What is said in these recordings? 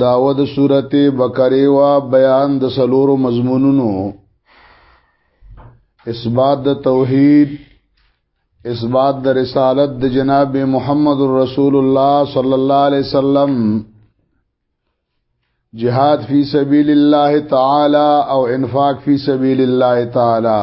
داوه د صورت بقره وا بیان د سلورو مضمونونو اثبات د توحید اثبات د رسالت د جناب محمد رسول الله صلی الله علیه وسلم جهاد فی سبیل الله تعالی او انفاق فی سبیل الله تعالی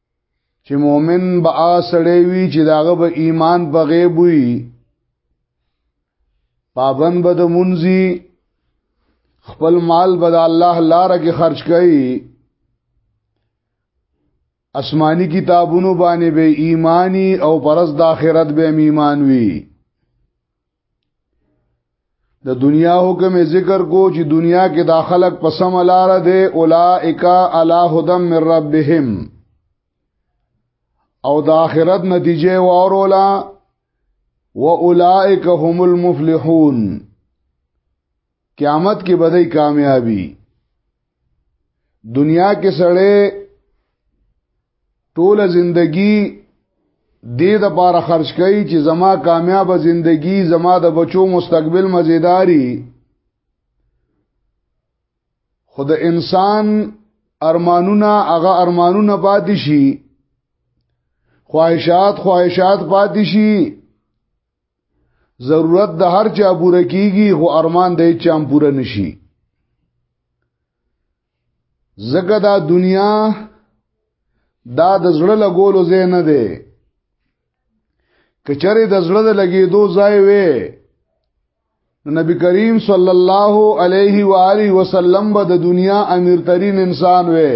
چې مؤمن به سړی وي چې داغه به ایمان په غیب وي پابند به د منځي خپل مال به د الله لپاره کې خرج کړي آسمانی کتابونو باندې به ایمانی او پرز د آخرت به ایمان وي د دنیا حکم ذکر کو چې دنیا کې دا خلق په سم لار ده اولائک علی هدم من ربهم او د آخرت نتیجه ورولا و اولائک هم المفلحون قیامت کې بدای کامیابی دنیا کې سړی ټول زندگی دې د پاره خرج کړي چې زما کامیاب زندگی زما د بچو مستقبل مزیداری خود انسان ارمانونه هغه ارمانونه پاتې شي خواهشات خواهشات پاتې شي ضرورت د هر چا پوره کیږي خو ارمان د هیڅ چا پوره نشي زګه دا دنیا دا د زړه لګولو ځای نه دی کچره د زړه د لګېدو ځای وي نبی کریم صلی الله علیه و آله وسلم به د دنیا امیر ترین انسان وي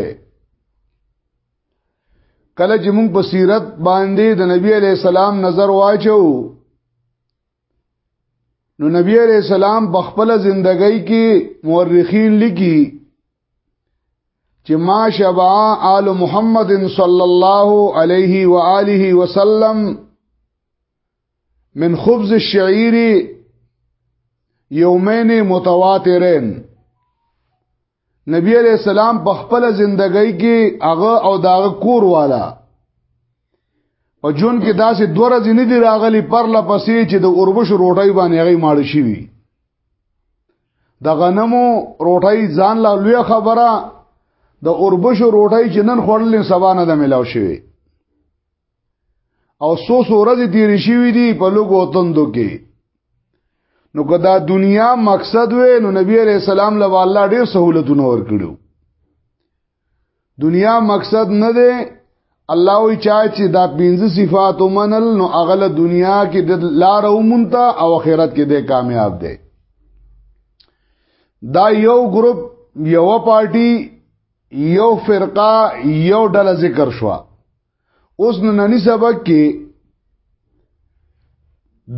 کله چې موږ په سیرت باندې د نبی علی السلام نظر واچو نو نبی علیہ السلام په خپل ژوندۍ کې مورخین لیکي چې ما شبع آل محمد صلی الله علیه و آله وسلم من خبز الشعير یومین متواترین نبی علیہ السلام په خپل ژوندۍ کې هغه او داغه کور والا په جون کې داسې دوه ورځې نه دی راغلی پر لپسې چې د اوربش روټۍ باندې هغه ماړ شي وي د غنمو روټۍ ځان لا لوی خبره د اوربش روټۍ چې نن خورلې سبا نه د ملاو شي او سو سو ورځې تیر شوی دی په لوګو تندو کې نو که دا دنیا مقصد وې نو نبی عليه السلام له الله ډېر سہولتونه ورکړو دنیا مقصد نه دی الله وی چا چې دا پنځه صفات ومنل نو اغله دنیا کې د لار ومنتا او آخرت کې د کامیاب دی دا یو گروپ یو پارټي یو فرقه یو ډله ذکر شوه اوس نننی سبق کې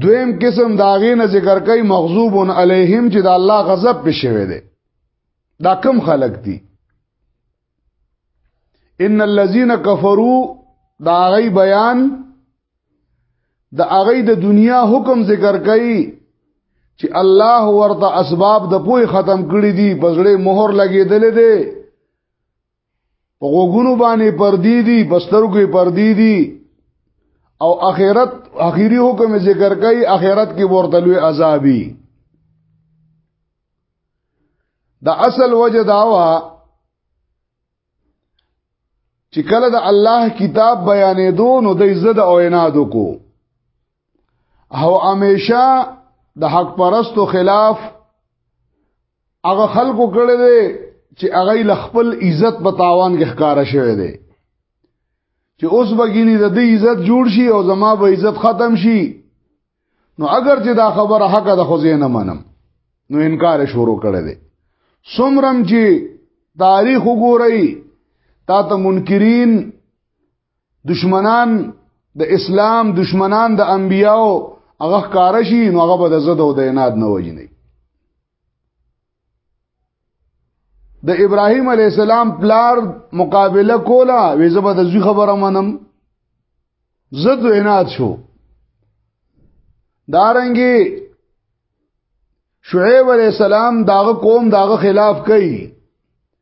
دویم قسم داغې نه ذکر کوي مغضوب علیهم چې د الله غضب په شوی دی دا کم خلق دي ان الذين كفروا دا غي بیان د هغه د دنیا حکم ذکر کړي چې الله ورته اسباب د پوی ختم کړی دي بزړې مهر لګیدلې دي په غوګونو باندې پردي دي بسترګو پردي دي او اخرت اخیری حکم ذکر کوي اخرت کې ورته لوی عذابي دا اصل وجه داوا چې کله د الله کتاب بیانې دو نو د عزت او عنادو کو او همیشه د حق پرستو خلاف هغه خلکو کړه دې چې هغه ل خپل عزت په تاوان کې ښکارا شوی دی چې اوس بګینی د دې عزت جوړ شي او زما به عزت ختم شي نو اگر چې دا خبره حق ده خو زه نه منم نو انکار شروع کړی دی سمرم چې تاریخ وګورئ تا ته منکرین دشمنان د اسلام دشمنان د انبیاو هغه کار شي نو هغه به د زده او د عناد نه وجني د ابراهیم علی السلام پلار مقابله کولا وې زبر د زوی خبره منم زد و عناد شو دارنګي شعیب علی السلام داغه قوم داغه خلاف کوي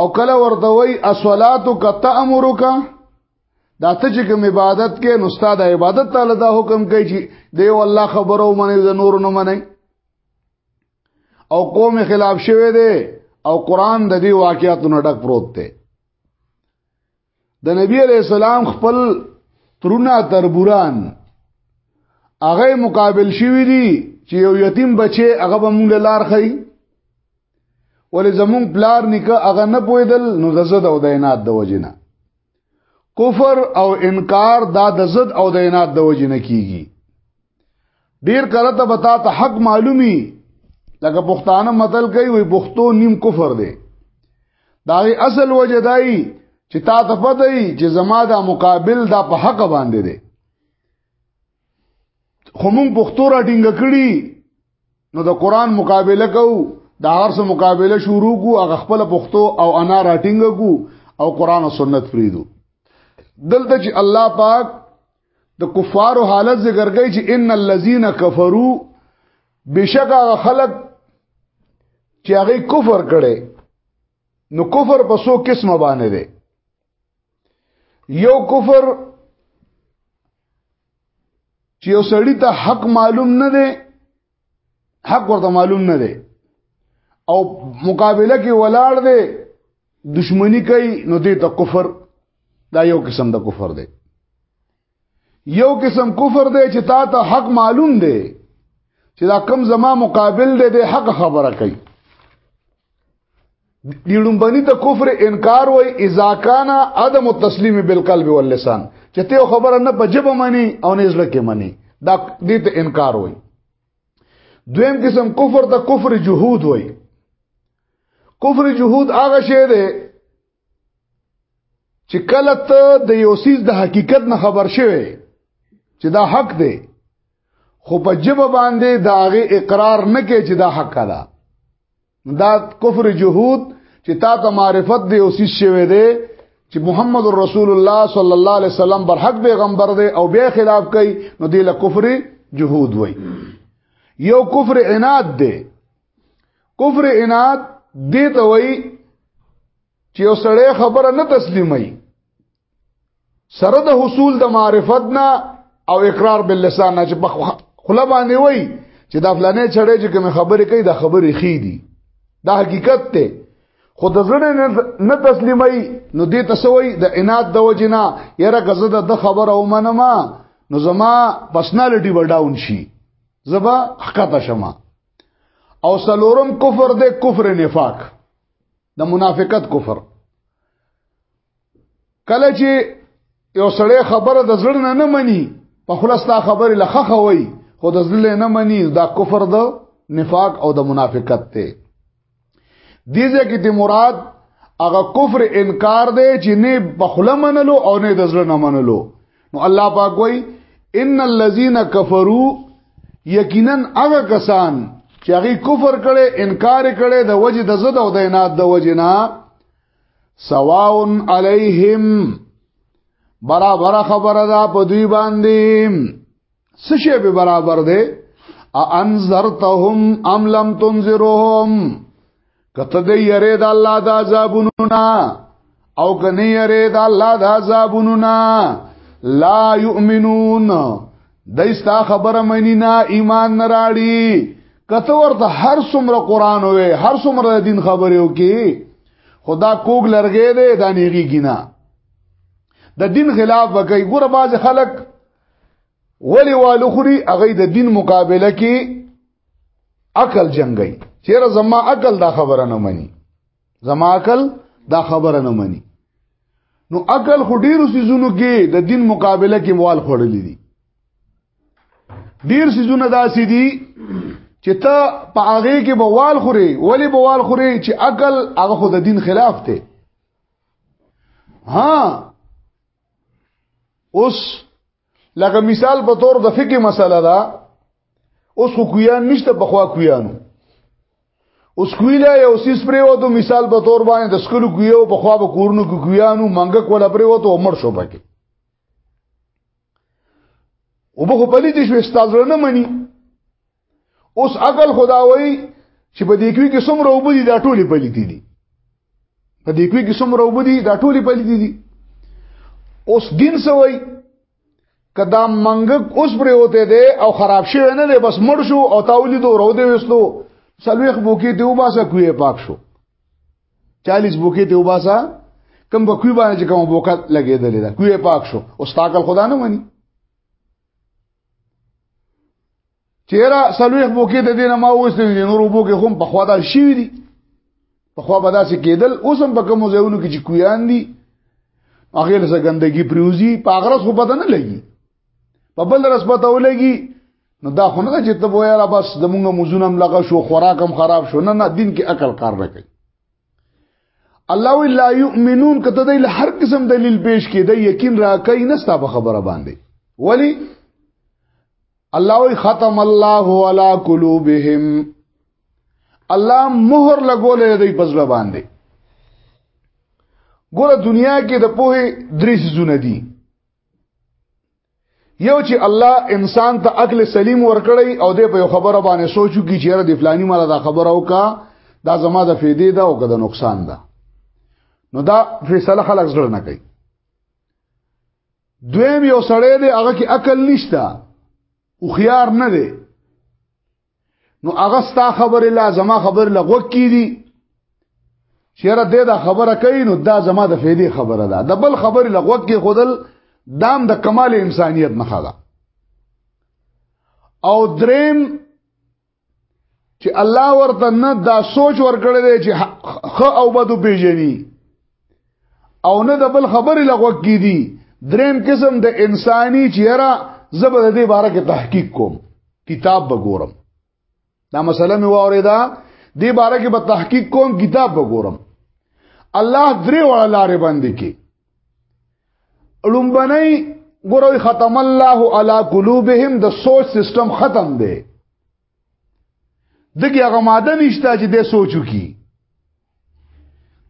او کله ورته وای اصلاتو کا تامرو کا دا ته چې کوم عبادت کې نو استاد عبادت تعالی دا حکم کوي چې دی والله خبرو منې د نور نه منې او قوم خلاف شوه دی او قران د دې واقعاتونو ډک پروت دی د نبی علیہ السلام خپل ترونه تربوران هغه مقابل شوی دی چې یو یتیم بچي هغه به مونږ لار خي ولې زمونږ پلار نکه هغه نه پویدل نو د زد او د عنایت د وجنه کفر او انکار دا د زد او د عنایت د وجنه کیږي ډیر کله ته بتا ته حق معلومي لکه پښتانه متل کوي وي پښتو نیم کفر دی دا اصل وجه دای چې تا ته پته ای چې زما دا مقابل دا په حق باندې دی خو مونږ پښتو را ټینګ کړی نو د قران مقابله کو دا هرڅه مقابله شروع کو هغه خپل پښتو او انا را ټینګ کو او قران او سنت فریدو دلته چې الله پاک د کفارو حالت ذکر کوي چې ان الذين كفروا بشکا خلق چې هغه کفر کړي نو کفر په سو قسمه باندې دی یو کفر چې یو سړی ته حق معلوم نه دی حق ورته معلوم نه دی او مقابله کې ولاړ دی دشمنی کوي نو دې ته کفر دا یو قسم د کفر دی یو قسم کفر دی چې تا ته حق معلوم دی چې دا کم زما مقابل دی د حق خبره کوي دی لومبني ته کفر انکار وای اذا کان عدم التسلیم بالقلب واللسان چې ته خبره نه په جبه مانی او نه زړه کې مانی دا دې ته انکار وای دویم قسم کفر ته کفر جهود وای کفر جهود هغه شی دی چې کله ته د یو سیز د حقیقت نه خبر شوه چې دا حق دی خو په جبه باندې دا غي اقرار نه کې چې دا حق ده دا کفر جهود چې تا ته معرفت دی او سیس شوه دی چې محمد رسول الله صلی الله علیه وسلم بر حق پیغمبر دی او بیا خلاف کوي نو دی له کفر جهود وای یو کفر عناد دی کفر انات دې ته وایي چې یو سړی خبره نه تسلیمي سره د حصول د معرفت نه او اقرار باللسان نه چې په خله باندې وایي چې دا فلانه چړې چې کوم خبرې کوي دا خبرې خې دي دا حقیقت ته خود زړه نه تسلیمي نو دې تسوي د انات د وجنا یره غزه د خبره ومنما نو زما پرسنالټي ورډاون شي زبا حقته شمه او سلورم کفر دی کفر نفاق د منافقت کفر کله چې یو سړی خبره د زړه نه نه مني په خلصتا خبره لخه خوي خو د زړه نه مني دا کفر د نفاق او د منافقت ته دې ځکه ته مراد هغه کفر انکار دی چې نه بخله منلو او نه د زړه نه منلو نو الله پاک وایي ان الذين كفروا یقینا هغه کسان چې هغه کفر کړي انکار کړي د وجه د زده او د عناد د وجه نه سواون علیهم برابر خبره ده په دوی باندې څه شی به برابر دی انذرتهم ام لم تنذرهم کته دې یری د الله د عذابونو نه او کني یری د الله د عذابونو نه لا یؤمنون دایستا خبره مینی نه ایمان نه راړي کته ورته هر څومره قران وې هر څومره دین خبره وکي خدا کوګ لرګې دې دانیږي ګینا د دین خلاف وکي ګور باز خلک ولی والو خوري هغه د دین مقابله کې عقل جنگي چیرې زما عقل دا خبره نه مني زما عقل دا خبره نه مني نو عقل خو ډیرو سيزونو کې د دین مقابله کې موال خړلې دي ډیر سيزونه داسې دي چې ته په هغه کې بوال خوري ولی بوال خوري چې عقل هغه خو د دین خلاف دی ها اوس لکه مثال په تور د فقې مسله ده اوس خو کویان نشته په خوا کویانو اوس کویلا یو سیس پرې وته مثال په تور باندې د سکلو کویو په خوا به کورونو کې کویانو منګه کوله پرې وته عمر شو پکې او به په دې شو استاد نه مني اوس عقل خدا وای چې په دې کې څومره وبدي دا ټولي پلیتې دي په دې کې څومره وبدي دا ټولي پلیتې دي اوس دین سوی کدا منګک اوس پر وته دی او خراب شوی نه دی بس مړ شو او تاولی دو رو دی وسلو سلوخ بوکی ته وباسه کوی پاک شو 40 بوکی ته وباسه کم په کوی باندې کوم بوکت لګیدل دا کوی پاک شو او ستاکل خدا نه مني چیرې سلوخ بوکې د دینه ما وسته دي نور بوکې هم په خوا دا شي دي په خوا به داسې کېدل اوس هم په کوم ځایونو کې چې کویان دي هغه له ګندګي پریوزي په اغرس خو پته نه لګي په بل رس پته ولګي نو دا خو نه چې ته وایې را بس د مونږه مزونم لغه شو خوراکم خراب شو نه نه دین کې عقل کار نه کوي الله ولا یؤمنون کته د هر قسم دلیل پیش کې د یقین راکې نه ستا په خبره باندې ولی الله وی ختم الله علی قلوبهم الله مہر لګولې دی پزړه باندې ګوره دنیا کې د پوهې درې سيزونه دي یو چې الله انسان ته عقل سلیم ورکړي او دې په خبره باندې سوچو کې چې رد فلانی مال دا خبره وکا دا زما د فیدې دا او کده نقصان ده نو دا فیصله خلک زړه نه کوي دویم یو سړی دی هغه کې عقل نشته او خيار نه دی نو هغه ستا خبر لا زما خبر لغوک کی دي چیرې دې دا خبره کوي نو دا زما د فیدی خبره ده د بل خبر لغوک کی خودل دام د کمال انسانیت نه خاله او دریم چې الله ورته نه دا سوچ ورکړی دی چې خ او بدو پیژني او نه د بل خبرې لغوه کی دي دریم قسم د انساني چیرې زبر دې باره کې تحقیق کوم کتاب وګورم دا مسله مې واوریدا دې باره کې به تحقیق کوم کتاب وګورم الله درې وړه لارې باندې کې لومبنۍ ګوروي ختم الله علی قلوبهم د سوچ سیستم ختم دی دغه هغه ماده نشته چې د سوچو کی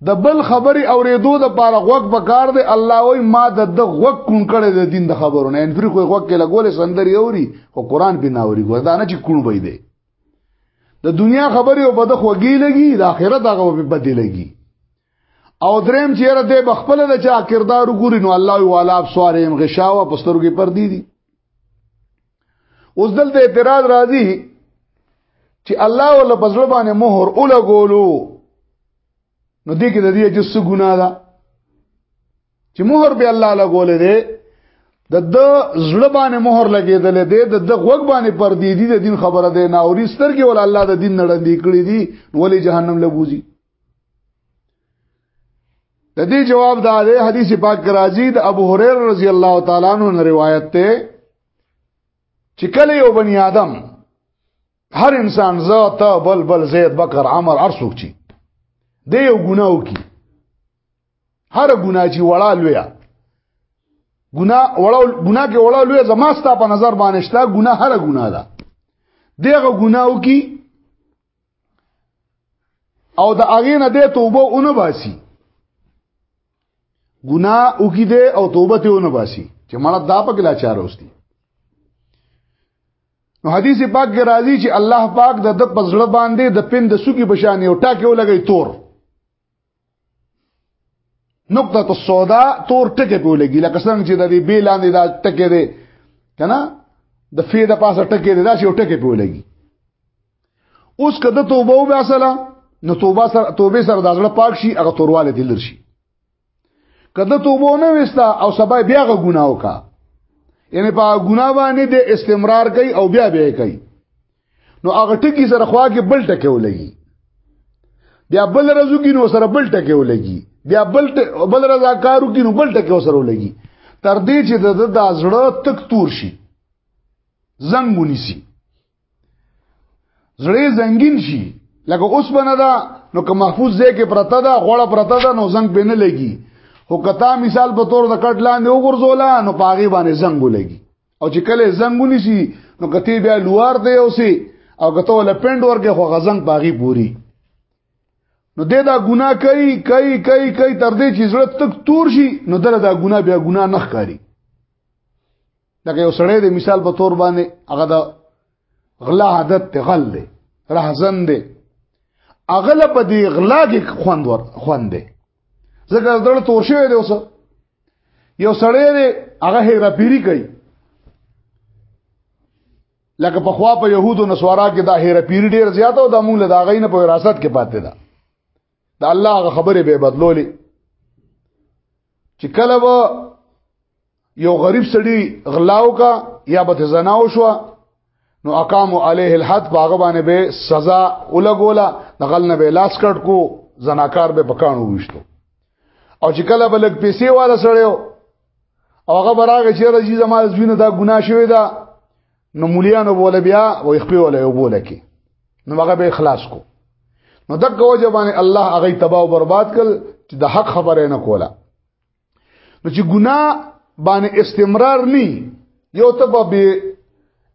د بل خبري اورېدو د پاره غوږ پکار دی الله وای ما د د غوږ کون کړي د دین د خبرو نه انفری خو غوږ کې لګولې سندري اوري او قران په ناوري ګور دا نه چې کون وای دی د دنیا خبري او بده خوږی لګي د آخرت هغه په بدی لګي او دریم چیرې د بخپل د چا کردار وګوري نو الله والا ابصارهم غشاوه پسترګې پر دي دي اوس دلته اعتراض راځي چې الله ولا پزړه باندې مهر اوله ګولو نو دې کې د دې چې څه ګناه ده چې مهر به الله لا ګولې ده د د زړه باندې مهر لګېدل دی د د غوګ باندې پر دی دی د دین خبره ده نه اوري سترګې ول الله د دین نړندې کړې دي ولې جهنم لګوزي د دې جواب دا دی حدیث پاک راځي د ابو هريره رضی الله تعالی عنہ روایت ته چې کله یو بنی آدم هر انسان ذات بل بل زید بکر عمر ارسوک چی دی یو ګناو کی هر ګنا چې وړا لویا ګنا وړا ګنا کې وړا لویا زماستا په نظر باندې شتا ګنا هر ګنا ده دغه ګناو کی او د هغه نه د توبه اون باسي ګناه وکي دي او توبه ته اون باسي چې مړه دا پک لا چار اوستي نو حدیث پاک کې راځي چې الله پاک د د پزړه باندې د پین د سوګي بشانه او ټاکه ولګي تور نقطه السودا تور ټکه په لګي لکه څنګه چې د دې بې لاندې دا ټکه دی کنه د فی د پاسه ټکه دی دا چې ټکه په لګي اوس کده توبه و باسلا نو توبه سره توبه سره د ځړه پاک شي هغه تورواله دلر شي کده توبه نه وستا او سبا بیا غ ګناو کا یعنی په ګنا باندې د استمرار کوي او بیا بیا کوي نو هغه ټکی سره خوا کې بل ټکی ولګي بیا بل رزو کې نو سره بل ټکی ولګي بیا بل بل رضا کارو کې نو بل ټکی سره ولګي تر دې چې د د ازړه تک تور شي زنګ ونیسي زړه زنګین شي لکه اوس بنه دا نو که محفوظ ځای کې پرته ده غوړه پرته ده نو زنګ به نه لګي خو کتا مثال په تور د کټ لاندې وګرځولا نو پاغي باندې زنګ ولګي او چې کله زنګونی سي نو کته بیا لوار دی او سي او کته ول پند ورګه خو غزنګ باغی پوری نو د دا ګناه کوي کوي کوي کوي تر دې چې زړه تک تور شي نو دل دا ګناه بیا ګناه نه ښکاری لکه یو سړی د مثال په تور باندې هغه د غلا عادت ته غل دی رهزن دی اغله په دې غلا کې خوند ور خوند دی ځکه زړه تور شوی دی اوس یو سړی دی هغه هیرا پیری کوي لکه په خوا په يهودو نسوارا کې دا هیرا پیری ډیر زیات او د موږ له داغې نه په وراثت کې پاتې ده د الله خبره به بدلولې چې کله به یو غریب سړی غلاو کا یا به زناو شو نو اقام علیه الحد باغه باندې به سزا ولګولا دغل نه به لاس کټ کو زناکار به پکانو وشتو او چې کله بلګ پیسې والا سړیو او هغه براغه چې راځي زما زوینه دا ګناه شوی دا نو مولیانو بوله بیا او خپل ولا یو بوله کی نو هغه به اخلاص کو نو دغه وجه باندې الله هغه تباہ او برباد کړ چې د حق خبره نه کوله نو چې ګناه باندې استمرار ني یو ته به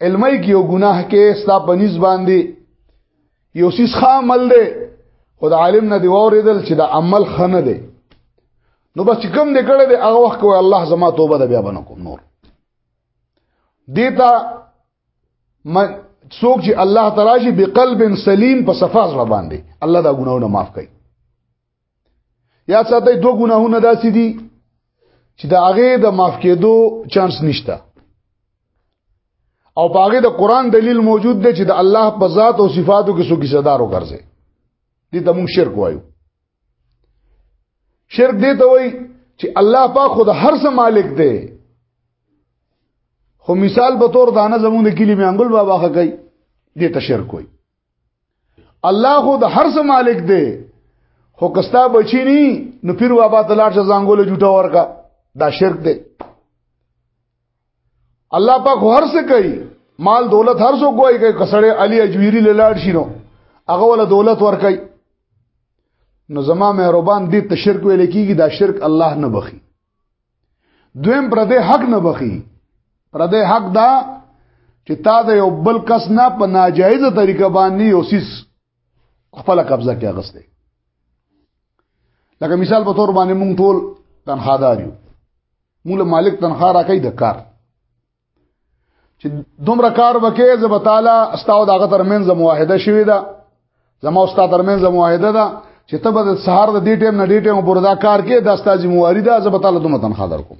علمي کې یو ګناه کې ستا په نس باندې یو سیس خامل دی خود عالم نه دی اوریدل چې دا عمل خنه دی نو بس چې کوم دې کړه دې هغه وخت کوي الله زما توبه ده بیا بنه کوم نور دیتا من څوک چې الله تعالی شي بقلب سلیم په صفاز را باندې الله دا ګناونه معاف کوي یا ساته دوه ګناهونه داسې دي چې د هغه د معاف کېدو چانس نشته او باغې د قران دلیل موجود دی چې د الله په ذات او صفاتو کې څوک صدر وګرځي دې ته موږ شرک وایو شرک دې ته وایي چې الله پاک خود هر څه مالک دی خو مثال به تور دانه زمونږ د کلی میانګل بابا خکای دې ته شرک وایي الله خو د هر څه مالک دی خو کستا بچی نی نو پیر بابا ته لاړ شه زنګول جوټه ورکا دا شرک دی الله پاک هر څه کوي مال دولت هر څو کوي کوي کسړې علي اجويري لاړ شي نو هغه ول دولت ور کوي نو زما مهربان دې ته شرک ویل کیږي دا شرک الله نه بخي دویم پر دې حق نه بخي پر دې حق دا چې تا د یو بل کس نه په ناجایز طریقه باندې یو سیس خپل قبضه کې اغسته لکه مثال په تور باندې مونږ ټول تنخوادار یو موږ مالک تنخواه راکې د کار چې دومره کار وکې زب تعالی استاو دغه ترمنځ موحده شوی دا زما استاد ترمنځ موحده ده چې ته به سهار د دې ټیم نه دې ټیم پورې دا کار کې د استاد ذمہواری ده زب تعالی دومره تنخواه در کوم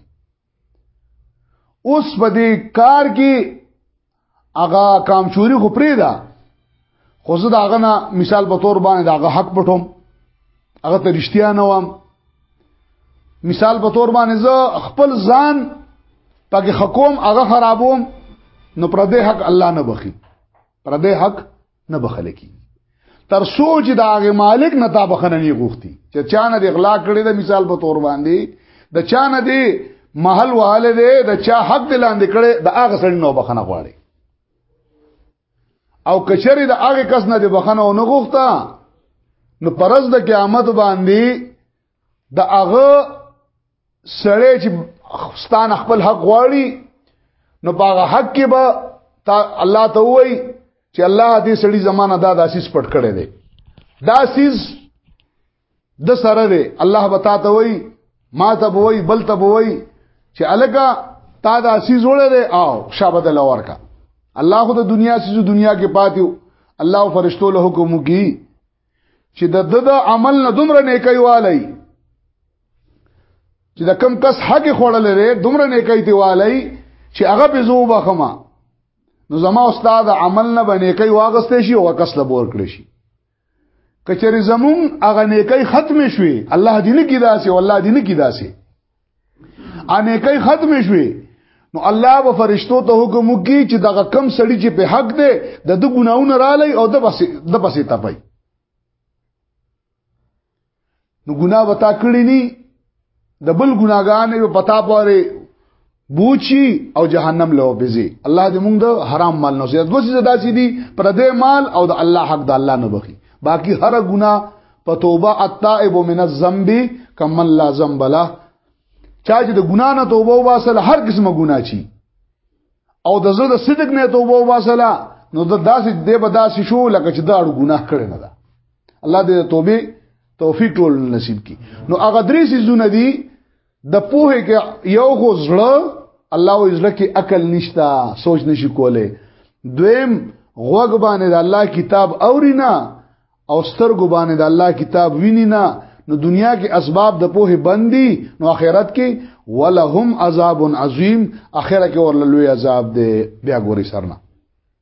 اوس په دې کار کې اغا کامچوري خو پرې ده خو زه داغه نه مثال په تور باندې داغه حق پټوم هغه ته رښتیا نه وام مثال په تور باندې زه خپل ځان پکې حکوم هغه خرابوم نو پر دې حق الله نه بخي پر دې حق نه بخل کی تر سوچ دا هغه مالک نه تا بخنه نه غوښتي چې چانه د اغلا کړی د مثال په تور باندې د چانه دی محل واله دی د چا حق دلاندې کړي د هغه سړي نو بخنه غواړي او کچری د هغه کس نه د بخنه او نه غوښته نو پرز د قیامت باندې د هغه سړی چې ستان خپل حق غواړي نو باغه حق کې به تا الله ته وای چې الله دې سړی زمانہ دا داسیس پټ کړي دي داسیس د سره دی الله بتا ته وای ما ته وای بل ته وای چې الګه تا دا سی جوړه دی او شابه د لور کا الله خو د دنیا سې دنیا کې پاتیو الله فرشتو له حکم کی چې د د عمل نه دومره نیکي والی چې د کم کس حق خوړل لري دومره نیکي دی والی چې هغه به زو بخما نو زما استاد عمل نه باندې کوي واغستې شي او کس له بور کړی شي کچری زمون هغه نیکي ختم شوي الله دې نه کی داسې والله دې نه کی داسې ا نیکي ختم شوي نو الله به فرشتو ته حکم وکي چې دغه کم سړی چې په حق دی د د ګناونه را لای او د بس د بسې تپای نو ګناه وتا کړی ني د بل ګناګان یو پتا پاره بوچی او جهنم له بيزي الله دې موږ د حرام مال نه زیات وسې زدا سي دي پر دې مال او د الله حق د الله نه بخي باقی هر ګناه په توبه التائب من الذنب کمن لا ذنب له چا چې د ګنا نه توبه واسل هر قسمه ګنا چی او د زړه د صدق نه توبه واسله نو د داسې دی به داسې شو لکه چې دا اړو ګناه کړی نه ده الله دې توبه توفیق ټول نصیب کی نو هغه درې سيزونه دي د پوهه کې یو خو زړه الله او زړه کې عقل نشتا سوچ نشي کوله دویم غوګ باندې د الله کتاب اورینا او سترګو باندې د الله کتاب ویني نه نو دنیا کې اسباب د پوهه بندي نو آخرت کې ولهم عذاب عظیم آخرت کې ورلوی عذاب دی بیا ګوري سرنا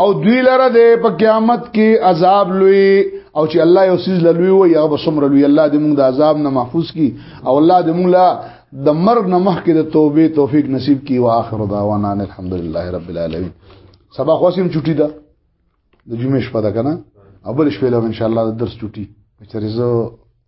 او دوی لره د په قیامت کې عذاب لوی او چې الله یو سیز لوی وي هغه به سمره لوی الله دې موږ د عذاب نه محفوظ کړي او الله دې موږ له د مرګ نه مخکې د توبې توفیق نصیب کړي واخر دعوانا الحمدلله رب العالمین سبا خو سیم چټی ده د جمعې شپه ده کنه اول شپه له ان شاء الله درس چټی چې زه